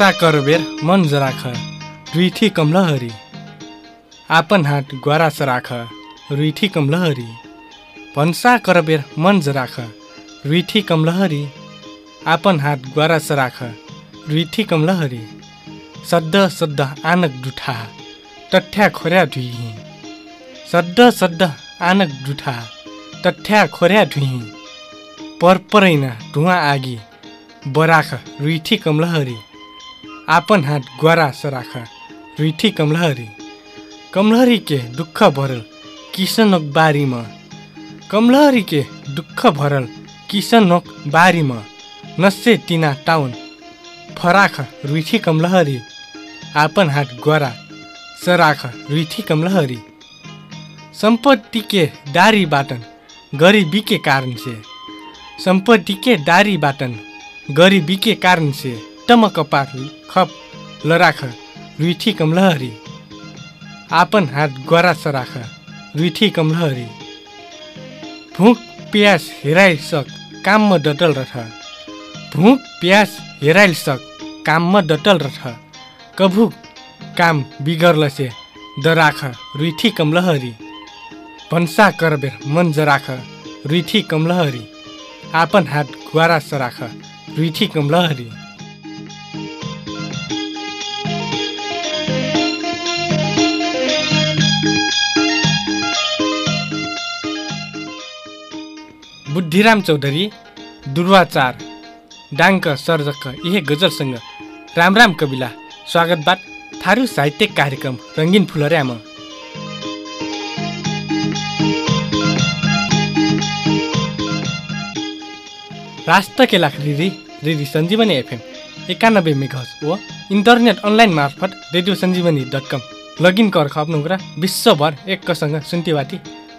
भन्सा करबेर मन जराख रुइठी कमलहरी। आपन हात ग्वारास राख रुइठी कमलहरी। भन्सा करबेर मन जराख रुइठी कमलहरी। आपन हात ग्वारास राख रुइठी कमलहरी। सद्द सद्द आनक डुठा टठ्या खोर्या धुइही सद्द सद्द आनक डुठा टठ्या खोर्या धुइही परपरैना धुवा आगी बराख रुइठी कमलहरी। आपन हात ग्वारा सराख रुइठी कमलहरी। कमलहरी के दुःख भरल किसनक बारीमा। कमलहरी के दुःख भरल किसनक बारीमा। नस्से तिना टाउन फराख रुइठी कमलहरी। आपन हात ग्वारा सराख रुइठी कमलहरी। सम्पत्ति के दारी बाटन गरिबी के कारण से। सम्पत्ति के दारी बाटन गरिबी के कारण से। टम कपाट खप लराख रुइठी कमलहरी। आपन हात ग्वारा सराख रुइठी कमलहरी। भुक प्यास हेराइ सक काममा डटल रह भुक प्यास हेराइल सक काममा डटल रह कभु काम बिगर्ल से दराख रुइठी कमलहरी। भन्सा करबेर मन जराख रुइठी कमलहरी। आपन हात ग्वारा सराख रुइठी कमलहरी। बुद्धिराम चौधरी दुर्वाचार डाङ्क सर्जक यही गजलसँग राम राम कविला स्वागतबाट थारू साहित्य कार्यक्रम रङ्गिन फुलर्याम। राष्ट्र के लाख रिरी सञ्जीवनी एफएम एकानब्बे मेघज व इन्टरनेट अनलाइन मार्फत radio Sanjivani dot com login कर खप्नु कुरा विश्वभर एकसँग सुन्तीवाटी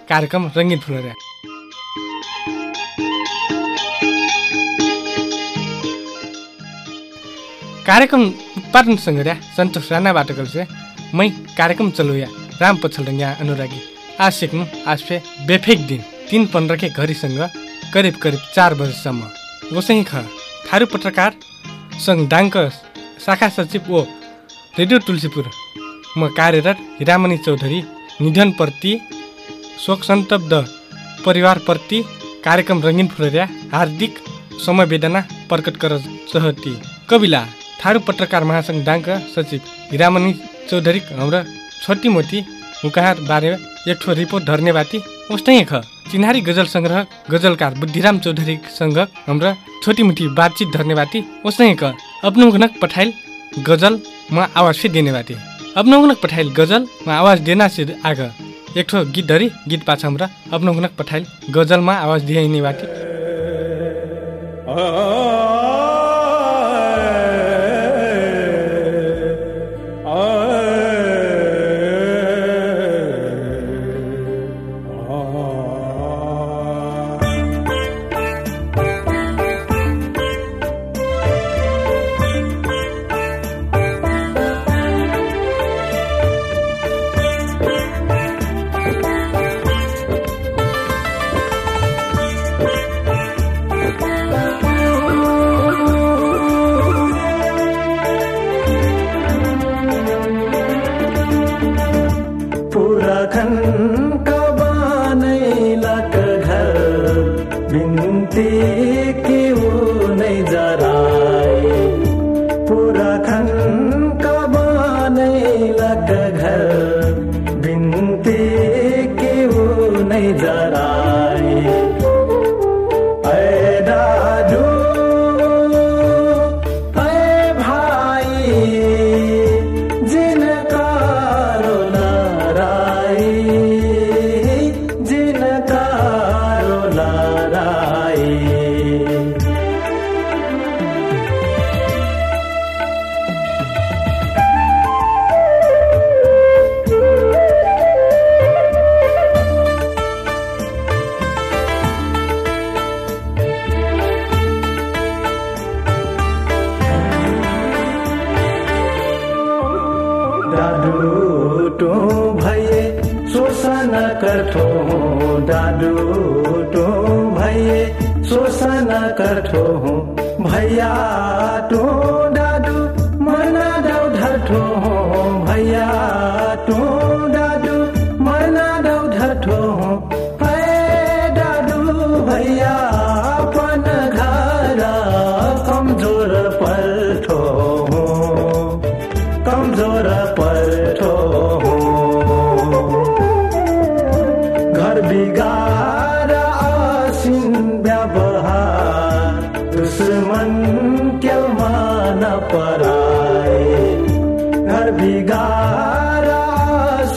कार्यक्रम रङ्गिन फुलर्या कार्यक्रम उत्पादन सङ्ग्रह सन्तोष राणाबाट गर्छ। मै कार्यक्रम चलुया राम पछल यहाँ अनुरागी। आज सिक्नु आज फे बेफेक दिन। तिन पन्ध्र के घडीसँग करिब करिब चार बजीसम्म। गोसै ख। थारू पत्रकार सङ्घ डाङ्क शाखा सचिव ओ रेडियो तुलसीपुर। म कार्यरत हिरामणि चौधरी निधनप्रति शोक सन्तब्ध परिवारप्रति कार्यक्रम रङ्गिन फुलरिया हार्दिक समवेदना प्रकट कर चाहती कविला। थारू पत्रकार महासङ्घ डाङ्क सचिव हिरामणि चौधरी हाम्रा छोटी मोटी हुकाहार बारे एक ठो रिपोर्ट धर्ने बाटी उस्तै ख चिन्हारी गजल सङ्ग्रह गजलकार बुद्धिराम चौधरीसँग हाम्रा मोटी बातचित धर्ने बाटी उस्तै क अपनौनक पठाइल गजल म आवाज फे दिने बाटी अपनौनक पठाइल गजल म आवाज देना से आग। एक ठो गीत धरी गीत पाछ हाम्रा अपनौनक पठाइल गजलमा आवाज दिइने बाटी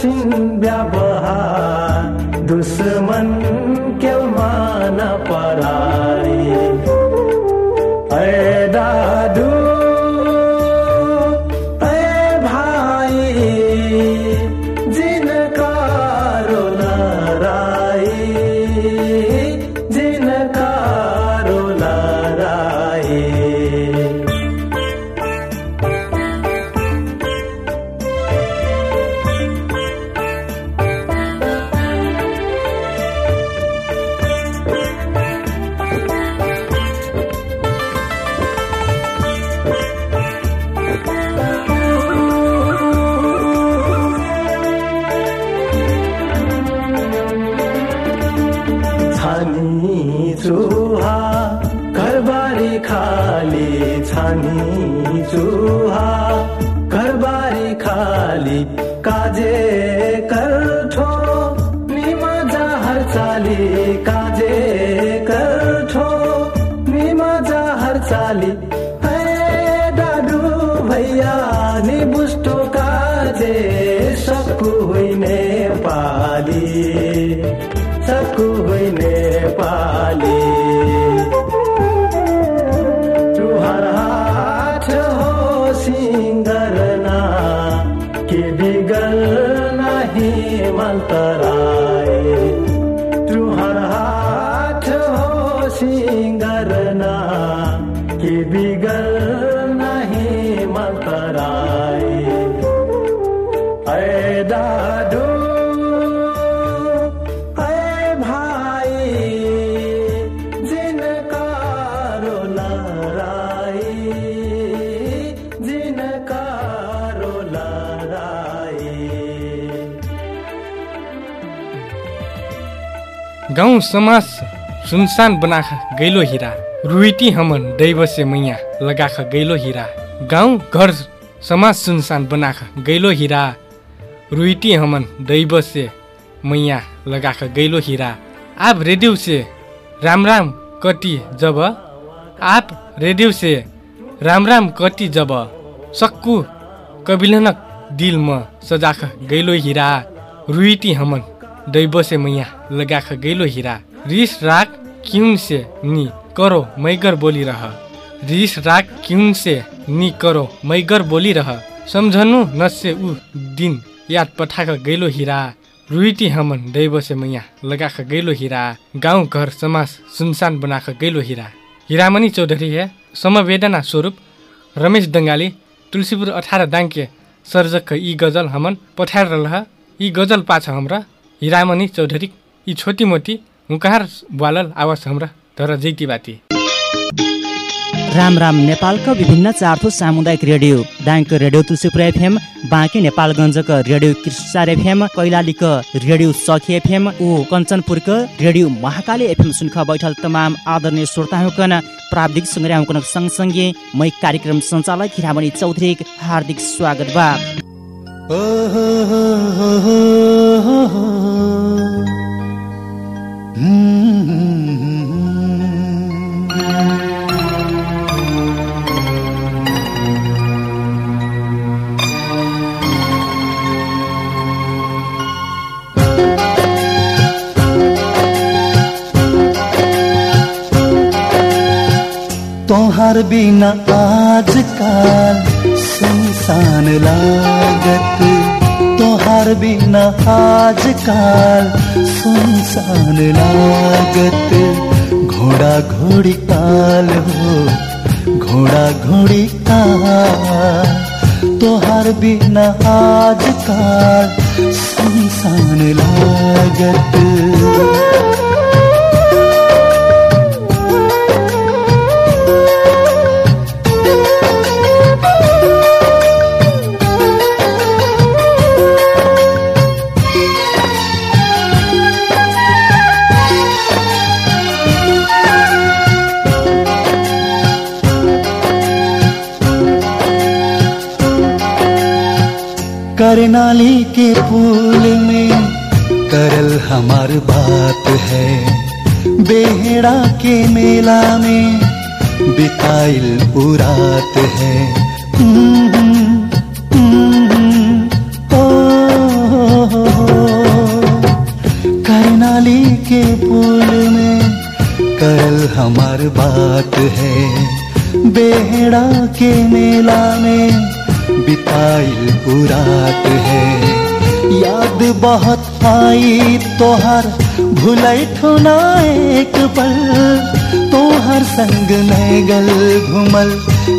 sin व्यवहार दुश्मन क्यों माना पड़ा day. गाउँ समाज सुनसान बनाख गैलो हिरा। रुइटी हमन दैवसे मैया लगाख गैलो हिरा। गाउँ घर समाज सुनसान बनाख गैलो हिरा। रुइटी हमन दैवसे मैया लगाख गैलो हिरा। आप रेडियो से राम राम कटी जब? आप रेडियो से राम राम कटी जब? सक्कु कबिलनक दिल म सजाख गैलो हिरा। रुइटी हमन दैबसे मैया लगाख गैलो हिरा। रिस राग क्युन से नि करो मैगर बोलिरह रिस राग क्युन से नि करो मैगर बोलिरह सम्झनु नसे ऊ दिन याद पठाक गैलो हिरा। रुइटी हमन दैबसे मैया लगाख गैलो हिरा। गाउँ घर समाज सुनसान बनाख गैलो हिरा। हिरामणि चौधरी हे समवेदना स्वरूप। रमेश दङ्गाली तुलसीपुर अठार दाङ्के सर्जक यी गजल हमन पठाएर रह। यी गजल पाछ हाम्रा हिरामणि चौधरी यी छोटी मोटी हुँकार बालल आवाज हाम्रा तर जैती बाती। राम राम नेपालका विभिन्न चारथो सामुदायिक रेडियो दाङको रेडियो तुलसीपुर एफएम बाँकी नेपालगञ्जको रेडियो कृष्ण एफएम कैलालीको रेडियो सखी एफएम ओ कञ्चनपुरको रेडियो महाकाली एफएम सुनख बैठल तमाम आदरणीय श्रोताहरूकन प्राविधिक सङ्ग्रामकन सँगसँगै मै कार्यक्रम सञ्चालक हिरामणि चौधरी हार्दिक स्वागत बा। तोहार बिना आजकाल सुनसान लागत तोहार बिना आजकाल। सुनसान लागत, घोड़ा घोड़ी काल हो, घोड़ा घोड़ी काल। तोहार बिना आजकाल, सुनसान लागत। करनाली के पुल में करल हमार बात है। बेहड़ा के मेला में बिताइल उ रात है। हम्म, हम्म, करनाली के पुल में करल हमार बात है। बेहड़ा के मेला में बिताइल उ रात है। याद बहुत आई तोहर भुलई ठुना एक पल। तोहर संग नैगल घुमल,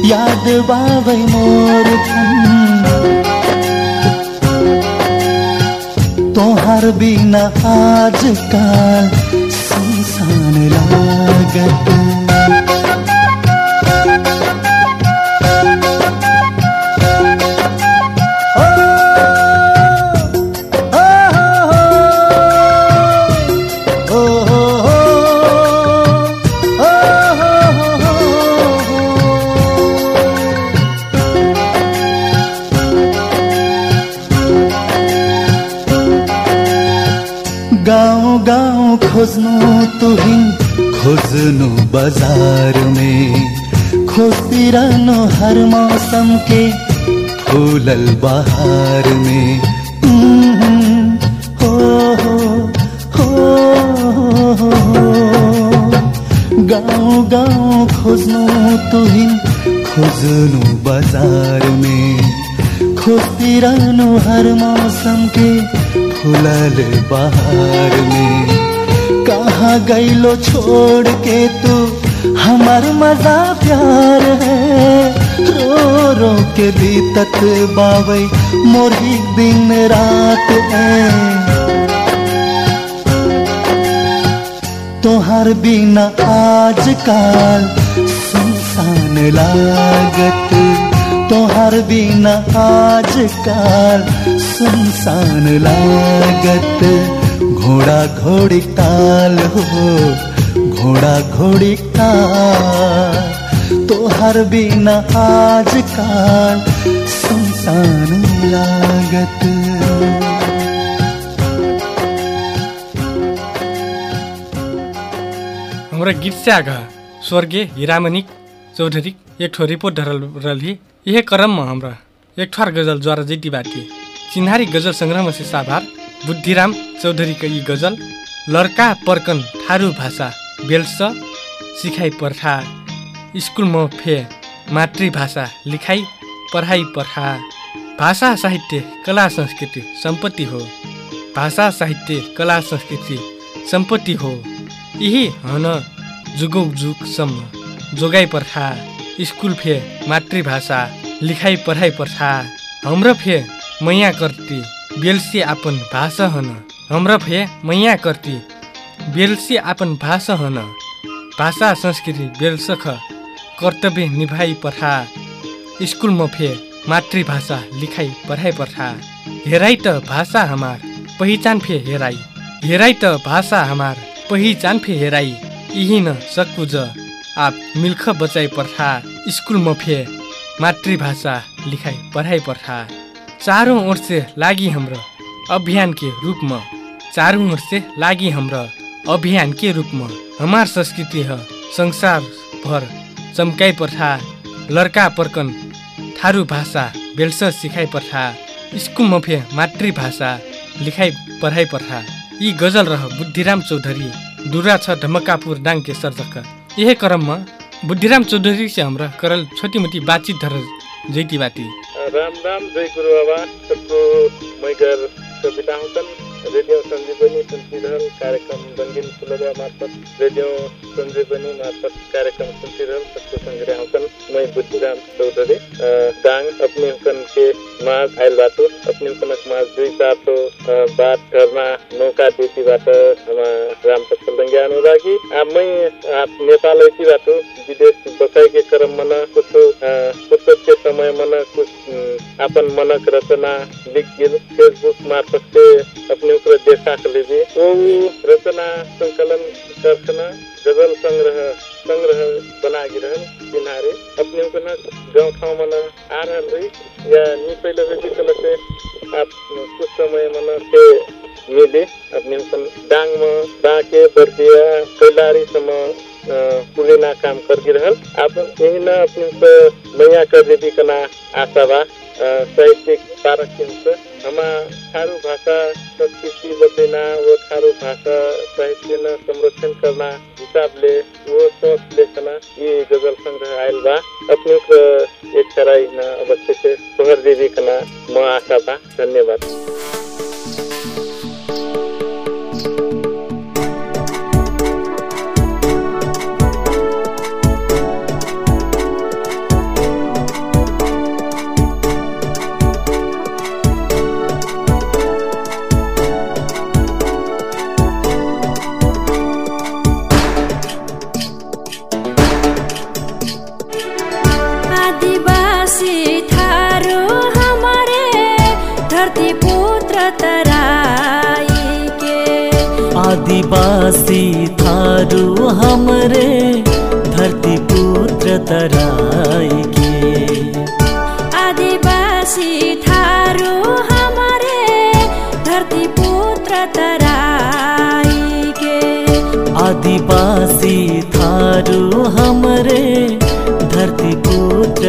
याद बाबै मोर तोहर बिना आजकल संसान लागत। खोज्नु तुहिन खोज्नु बजार में। खोजतिरहनु हर मौसम के। फूलल बहार में। हम्म, हो हो हो गाउँ गाउँ खोज्नु तुहिन खोज्नु बजार में। खोजतिरहनु हर मौसम के। फूलल बहार में। कहाँ गईलो छोड़ के तू? हमार मज़ा प्यार है। रो रो के बीतत बावै मोरी दिन रात है। तोहर बिना आजकल सुनसान लागत। तोहर बिना आजकल सुनसान लागत। घोड़ा घोड़ी ताल हो, घोड़ा घोड़ी ताल तोहर बिना आजकल सुनसान लागत हमरा गीत से आगा, स्वर्गीय हिरामणि, चौधरी, एक ठो रिपोर्ट धरल रही यह क्रम में हमरा। एक ठोर गज़ल ज्वार जेटी बाटी चिन्हारी गज़ल संग्रह से साभार। बुद्धिराम चौधरी का यी गजल लड़का पर्कन थारू भाषा बेल्स सिखाइ पर्खा स्कुल म फे मातृभाषा लिखाइ पढाइ पर्खा भाषा साहित्य कला संस्कृति सम्पत्ति हो। भाषा साहित्य कला संस्कृति सम्पत्ति हो। यही हन जुगौ जुगसम्म जोगाइ पर्खा स्कुल फे मातृभाषा लिखाइ पढाइ पर्खा हाम्रो फे मैया कर्ती। बेलसी आपन भाषा हन। हाम्रो फे मैया कर्ती। बेलसी आपन भाषा हन। भाषा संस्कृति बेलसख कर्तव्य निभाइ पर्खा स्कुलमा फे मातृभाषा लिखाइ पढाइ पर्खा हेराइ त भाषा हमार पहिचान फे हेराई। हेराइ त भाषा हमार पहिचान फे हेराई। यही न सकुज आप मिल्ख बचाइ पर्खा स्कुल म फे मातृभाषा लिखाइ पढाइ पर्खा चारौँ से लागि हाम्रो अभियान के रूपमा चारौँ से लागि हाम्रो अभियान के रूपमा हमार संस्कृति ह संसार भर चम्काइ पर्खा लड्का पर्कन थारू भाषा बेल्स सिकाइ पर्खा स्कुल म फे मातृभाषा लिखाइ पढाइ पर्खा यी गजल रह बुद्धिराम चौधरी दुरा छ ढमकापुर डाङ्के सर्जक। यही क्रममा बुद्धिराम चौधरी से हाम्रा करल छोटी मोटी बातचीत धर जैती बाती राम राम जय गुरु बाबा सबको मैगर कविता हुन्छन्। रेडियो सञ्जीवनी सुन्थिरहल कार्यक्रम रङ्गिन फुलरा मार्फत। रेडियो सञ्जीवनी मार्फत कार्यक्रम सुन्थिरहल सबको संग्रह हुन्छन् मैं बुद्धिराम चौधरी। डाङ अपने हुकन के माझ आइल बाटो अपने हुकनक माझ दुई अ, बात घरमा नौका देशीबाट राम दङ्गे अनुरागी मैं नेपाल ऐसी बाटो विदेश बसाई के क्रम मन कुछ अ, फुर्सत के अपन मनक रचना लिखित फेसबुक मार्फत से अपने ओकरा देखा के लेबी ओ रचना संकलन करना गजल संग्रह संग्रह बना के रहन बिनारे अपने ठाउँमा गाँव ठाव मन आ रही या नि पहिला कल से आप कुछ समय मन से मिले. अपने डांग में बाके बर्दिया कैलारी समय काम करके रहल. आप यही ना अपने मैया कर देवी कना आशा बा पारख्य हुन्छ हाम्रा खारो भाषा संस्कृति बचेना व थारू भाषा साहित्य संरक्षण करना हिसाबले वो सोच लेखना ये गजल संग्रह आयल बा अपने एक सराई न अवश्य से सोहर देवी म आशा बा धन्यवाद।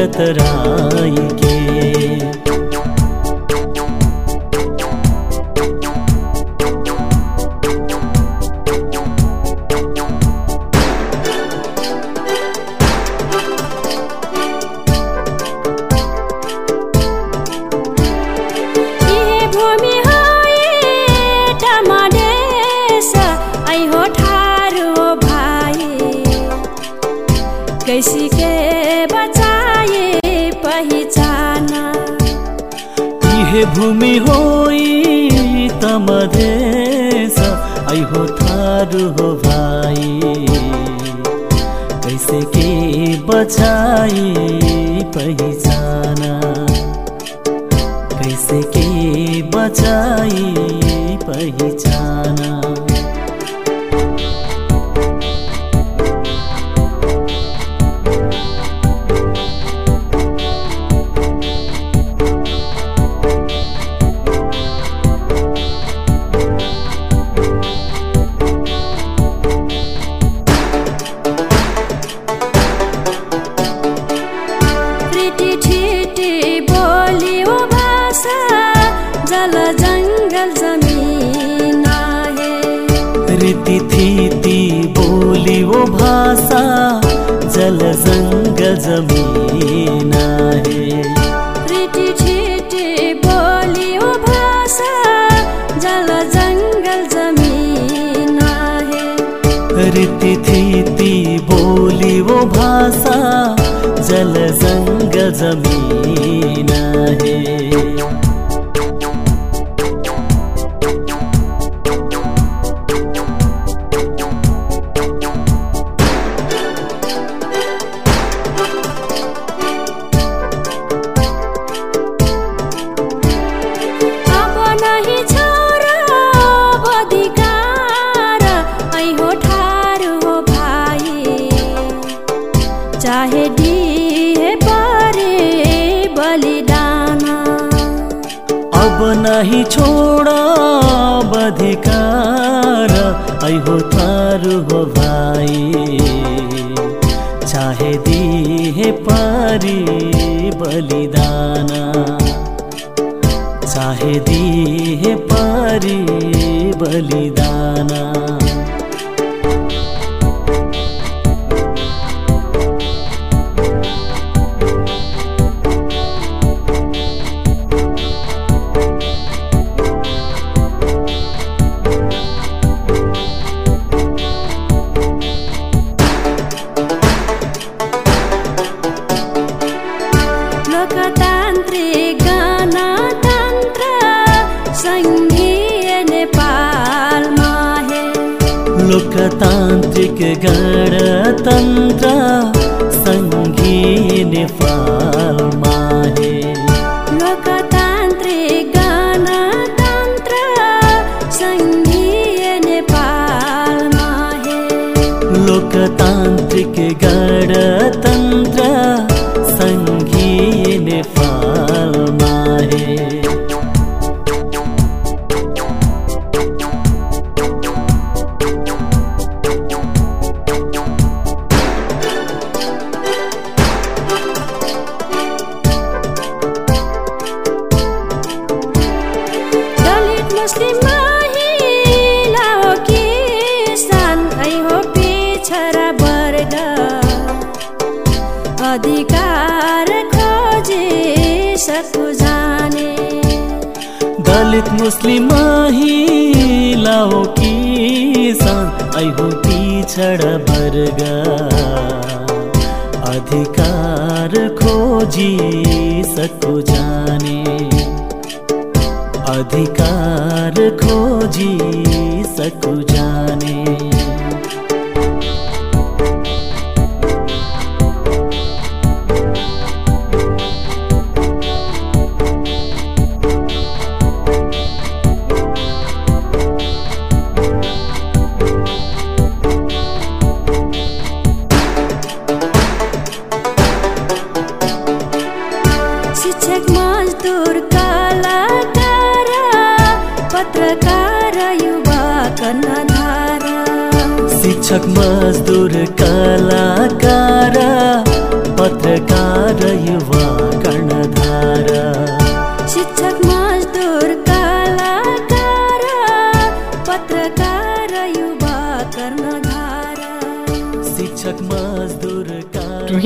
कतराएगी चाहि छोड बधिकार हो तारु हो भाइ चाहे दिए पारी बलिदान चाहे दि लोकतान्त्रिक गणतन्त्र सङ्गीन लोकतान्त्रिक गणतन्त्र सङ्गीन लोकतान्त्रिक गणतन्त्र सङ्गीन जाने। दलित मुस्लिम महिलाओं किसान ऐहो पिछड़ वर्ग अधिकार खोजी सकु जाने। अधिकार खोजी सकु जाने।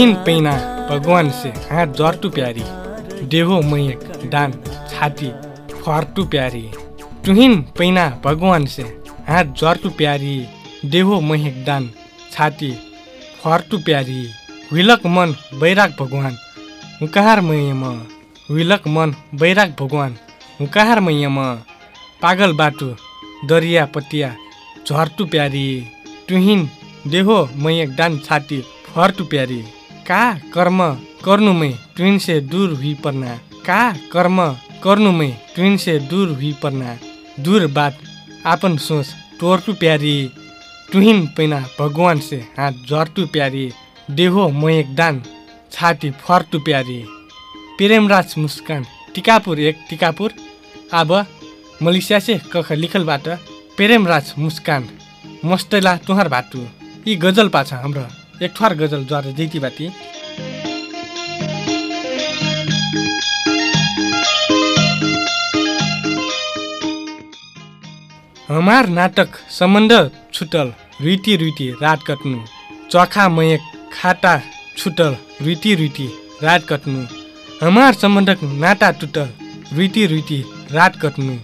तुहिन पैना भगवान से हाथ जर्टु प्यारी। देहो मयक दान छाती फर्टु प्यारी। तुहिन पैना भगवान से हाथ जर्टु प्यारी। देहो मयक दान छाती फर्टु प्यारी। विलक मन बैराग भगवान। हुकार मैयम विलक मन बैराग भगवान। हुकार मैयम पागल बाटु दरिया पतिया झर्टु प्यारी। तुहिन देहो मयक दान छाती फर्टु प्यारी। का कर्म गर्नुमै ट्विन से दूर हुई पर्ना? का कर्म गर्नुमै ट्विन से दूर हुई पर्ना? दूर बात आपन सोच टोर्टु प्यारी। तुहिन पैना भगवान से हाथ जर्टु प्यारी। देहो मयक दान छाती फर्टु प्यारी। प्रेमराज मुस्कान टिकापुर एक टिकापुर। अब मलेसिया से कख लिखलबाट प्रेमराज मुस्कान। मस्टैला तुहार भाटु यी गजल पाछ हाम्रो। एक ठुहार गजल ज्वार जैती बाटी हमार नाटक सम्बन्ध छुटल रीति रीति रात कट्नु। चखा मयक खाता छुटल रीति रीति रात कट्नु। हमार सम्बन्धक नाटा टुटल रीति रीति रात कट्नु।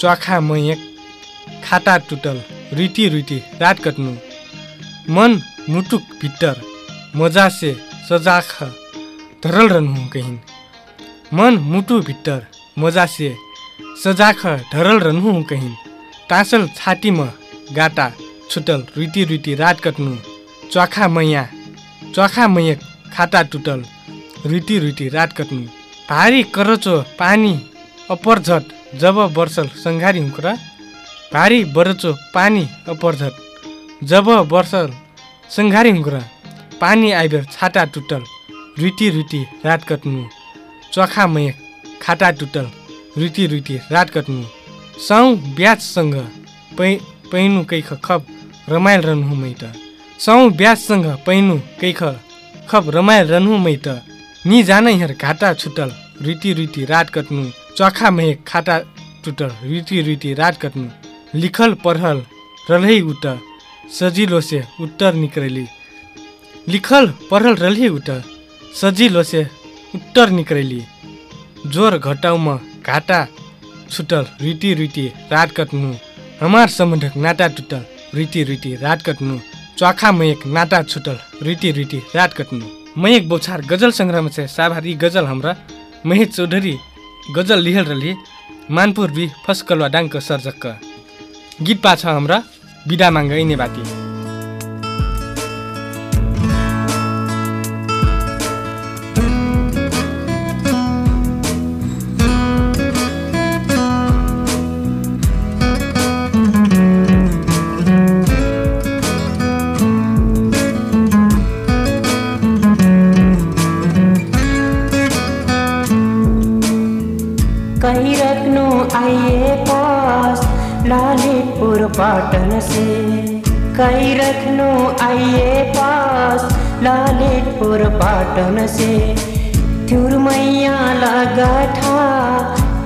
चखा मयक खाता टुटल रीति रीति रात कट्नु। मन मुटुक मजा से सजाख धरल रहनु कहिन। मन मुटु भित्तर मजा से सजाख धरल रहनु कहिन। टाँसल छातीमा गाटा छुटल रीति रीति रात कट्नु चखा मैया चखा मैयक खाता टुटल रीति रीति रात कट्नु। भारी करचो पानी अपरझट जब वर्षल सङ्घारी हुँक्र भारी बरचो पानी अपरझट जब वर्षल सङ्घारी हुँक्र पानी आइबेर छाता टुटल रीति रीति रात कट्नु। चखा मैयक खाता टुटल रीति रीति रात कट्नु। साउ ब्याजसँग पै पैनु कैख खप रमाइल रहनु मै त साउ ब्याजसँग पैनु कैख खप रमाइल रहनु मै त नि जान यहाँ घाटा छुटल रीति रीति रात कट्नु। चखा मेहक खाता टुटल रीति रीति रात कट्नु। लिखल पढल रल्है उत सजिलो से उत्तर निकरली लिखल पढल रल्है उत सजिलो से उत्तर निकरली जोर घटाउमा घाटा छुटल रीति रीति रात कट्नु। हमार सम्बन्धक नाटा टुटल रीति रीति रात कट्नु। चखा मयक नाटा छुटल रीति रीति रात कट्नु। मयक बौछार गजल सङ्ग्रहमा छ साभारी गजल हाम्रा। महेश चौधरी गजल लिहल रली मानपुर बी फस्कलवा डाङ्क सर्जक गीत पा छ हाम्रा बिदा माङ्ग इने पाटन से त्युर मैया लगा था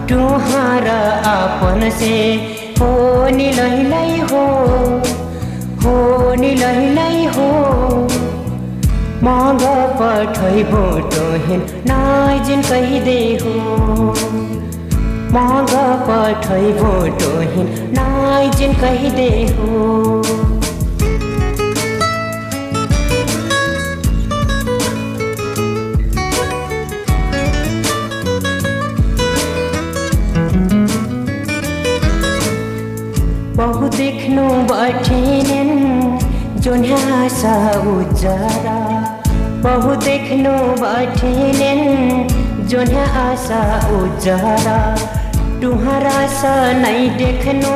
टुहार आपन से हो निलैलै हो हो निलैलै हो। माग पठै भोटो हिन नाइजिन कहिदे हो। माग पठै भोटो हिन नाइजिन कहिदे हो। बहु देख्नु बठिनेन् जुन हाँसा उजरा बहु देख्नु बठिनेन् जुन आशा उजरा तुहरा स नै देख्नु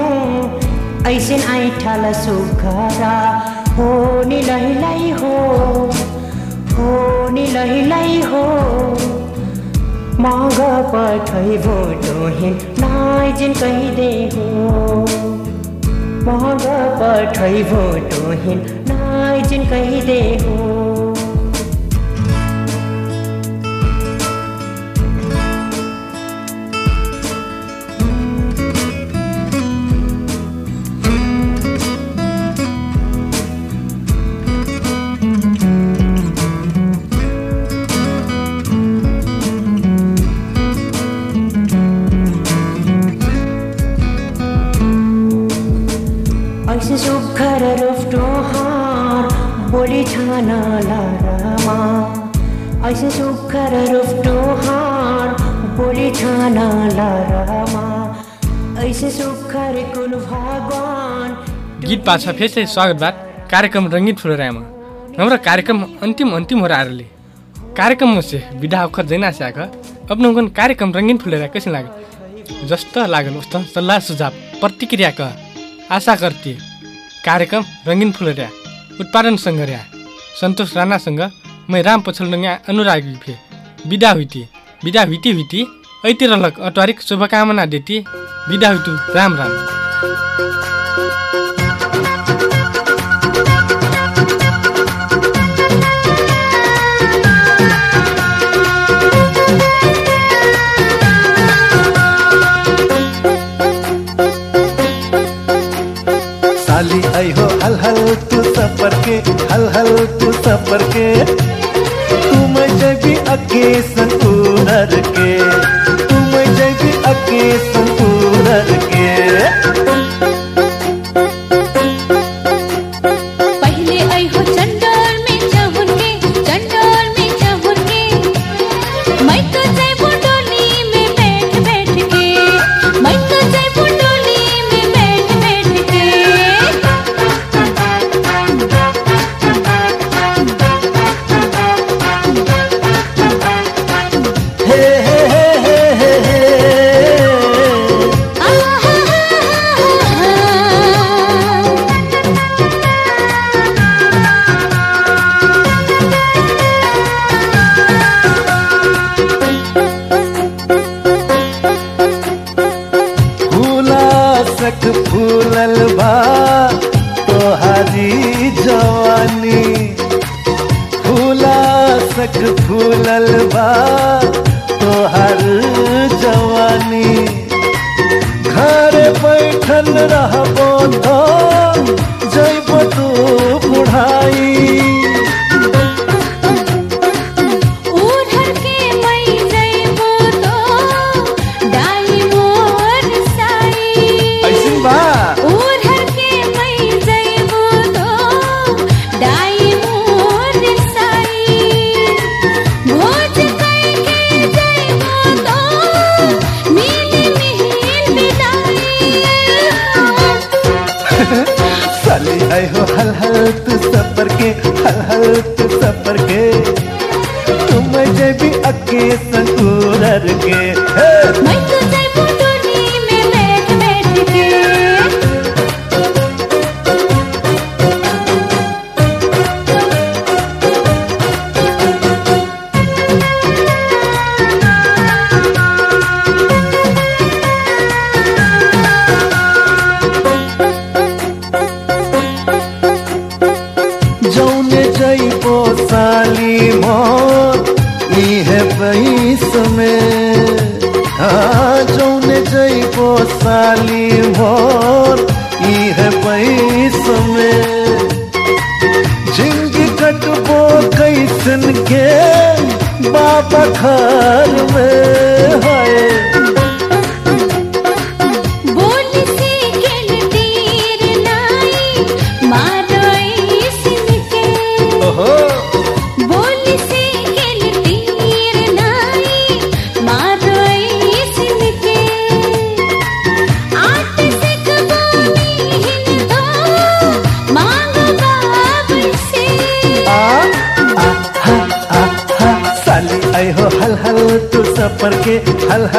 ऐसिन ऐठाल सुखरा। हो नि लैलै हो हो नि लैलै हो। माग पठै भोटो हिन नाइजिन कहिदे हो माग पठै भोटो हिन नाइजिन कहिदे हो बोली छाना लारामा ऐसे सुखर भगवान गीत पाछा फेरि स्वागत बाद कार्यक्रम रङ्गीन फुलोरामा हाम्रो कार्यक्रम अन्तिम अन्तिम हो रहले कार्यक्रम से विधा अखर जैना से आकर अपना उन कार्यक्रम रंगीन फुलेरा कैसे लागे जस्तो लागल उस्तो सल्लाह सुझाव प्रतिक्रिया का। आशा करती कार्यक्रम रंगीन फुलेरा उत्पादन सङ्घर्या सन्तोष राणासँग मै राम पछलडङ्गा अनुरागी फे विदा हुइती। विदा हुइती हुइती। ऐतिर लग अटारिक शुभकामना देती। विदा हुइतु। राम राम। साली आई हो हल हल तू सफर के हल हल तू सफर के। तुम जबी अके संतूर के तुम जबी अके संतूर के साली आई हो हल हल तू सफ़र के हल हल तू सफ़र के।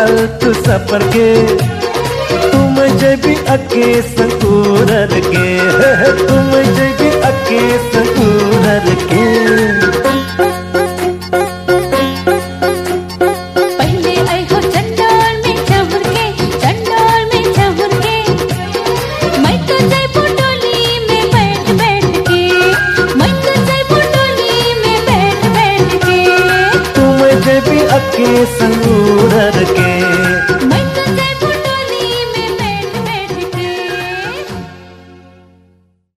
अल्प सफ़र के तुम जब अके संतूर तुम जब अके संतूर